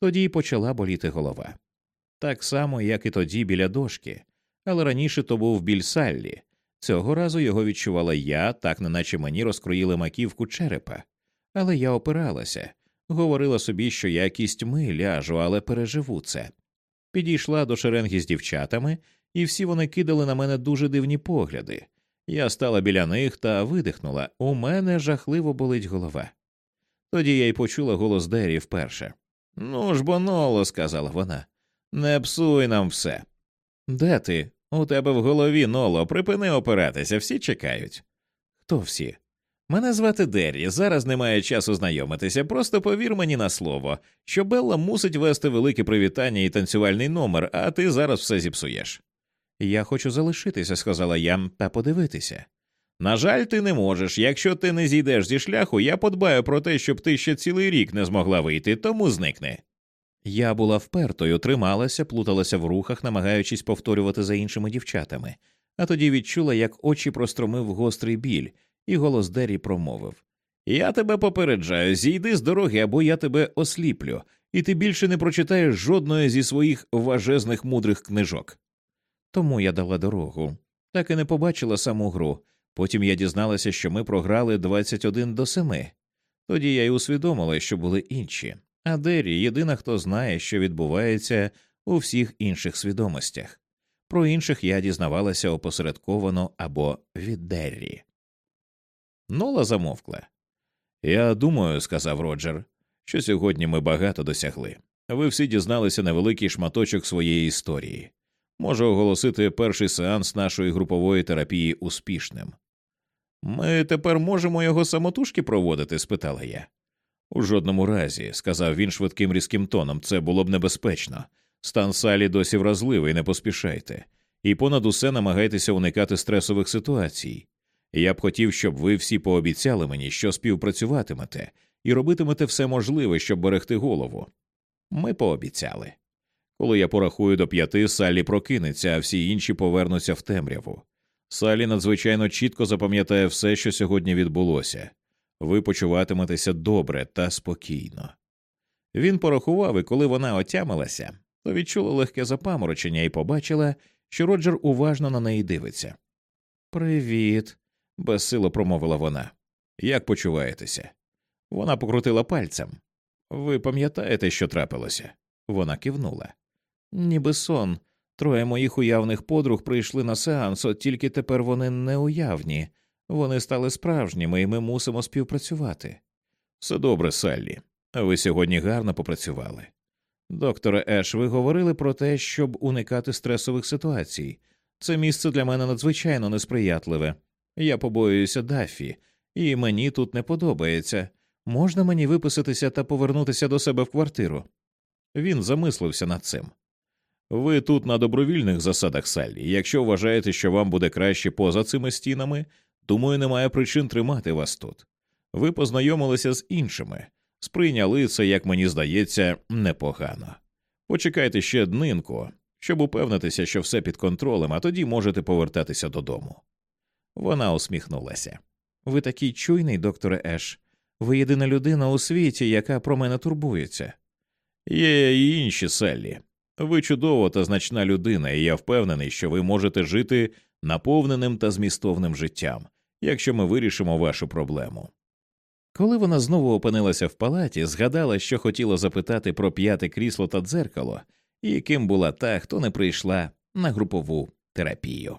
Тоді й почала боліти голова. Так само, як і тоді біля дошки, але раніше то був біль Саллі. Цього разу його відчувала я, так неначе мені розкроїли маківку черепа. Але я опиралася, говорила собі, що я кістьми ляжу, але переживу це. Підійшла до шеренги з дівчатами, і всі вони кидали на мене дуже дивні погляди. Я стала біля них та видихнула у мене жахливо болить голова. Тоді я й почула голос Дері вперше. Ну ж бо Ноло, сказала вона, не псуй нам все. Де ти? У тебе в голові, Ноло, припини опиратися, всі чекають. Хто всі? Мене звати Деррі, зараз немає часу знайомитися, просто повір мені на слово, що Белла мусить вести велике привітання і танцювальний номер, а ти зараз все зіпсуєш. Я хочу залишитися, сказала я, та подивитися. На жаль, ти не можеш. Якщо ти не зійдеш зі шляху, я подбаю про те, щоб ти ще цілий рік не змогла вийти, тому зникни. Я була впертою, трималася, плуталася в рухах, намагаючись повторювати за іншими дівчатами, а тоді відчула, як очі простромив гострий біль, і голос Дері промовив Я тебе попереджаю, зійди з дороги, або я тебе осліплю, і ти більше не прочитаєш жодної зі своїх важезних мудрих книжок. Тому я дала дорогу, так і не побачила саму гру. Потім я дізналася, що ми програли 21 до 7. Тоді я й усвідомила, що були інші, а Дері єдина, хто знає, що відбувається у всіх інших свідомостях. Про інших я дізнавалася опосередковано або від Деррі. Нола замовкла. Я думаю, сказав Роджер, що сьогодні ми багато досягли. Ви всі дізналися невеликий шматочок своєї історії. Можу оголосити перший сеанс нашої групової терапії успішним. Ми тепер можемо його самотужки проводити? спитала я. У жодному разі, сказав він швидким різким тоном, це було б небезпечно. Стан салі досі вразливий, не поспішайте, і понад усе намагайтеся уникати стресових ситуацій. Я б хотів, щоб ви всі пообіцяли мені, що співпрацюватимете і робитимете все можливе, щоб берегти голову. Ми пообіцяли. Коли я порахую до п'яти, Саллі прокинеться, а всі інші повернуться в темряву. Салі надзвичайно чітко запам'ятає все, що сьогодні відбулося. Ви почуватиметеся добре та спокійно. Він порахував, і коли вона отямилася, то відчула легке запаморочення і побачила, що Роджер уважно на неї дивиться. Привіт, безсило промовила вона. Як почуваєтеся? Вона покрутила пальцем. Ви пам'ятаєте, що трапилося? Вона кивнула. Ніби сон. Троє моїх уявних подруг прийшли на сеанс, от тільки тепер вони не уявні, Вони стали справжніми, і ми мусимо співпрацювати. Все добре, Саллі. Ви сьогодні гарно попрацювали. Докторе Еш, ви говорили про те, щоб уникати стресових ситуацій. Це місце для мене надзвичайно несприятливе. Я побоююся Даффі, і мені тут не подобається. Можна мені виписатися та повернутися до себе в квартиру? Він замислився над цим. Ви тут на добровільних засадах Саллі. Якщо вважаєте, що вам буде краще поза цими стінами, думаю, немає причин тримати вас тут. Ви познайомилися з іншими, сприйняли це, як мені здається, непогано. Почекайте ще днинку, щоб упевнитися, що все під контролем, а тоді можете повертатися додому. Вона усміхнулася. Ви такий чуйний, докторе Еш. Ви єдина людина у світі, яка про мене турбується. Є і інші Селлі. Ви чудова та значна людина, і я впевнений, що ви можете жити наповненим та змістовним життям, якщо ми вирішимо вашу проблему. Коли вона знову опинилася в палаті, згадала, що хотіла запитати про п'яте крісло та дзеркало, і ким була та, хто не прийшла на групову терапію.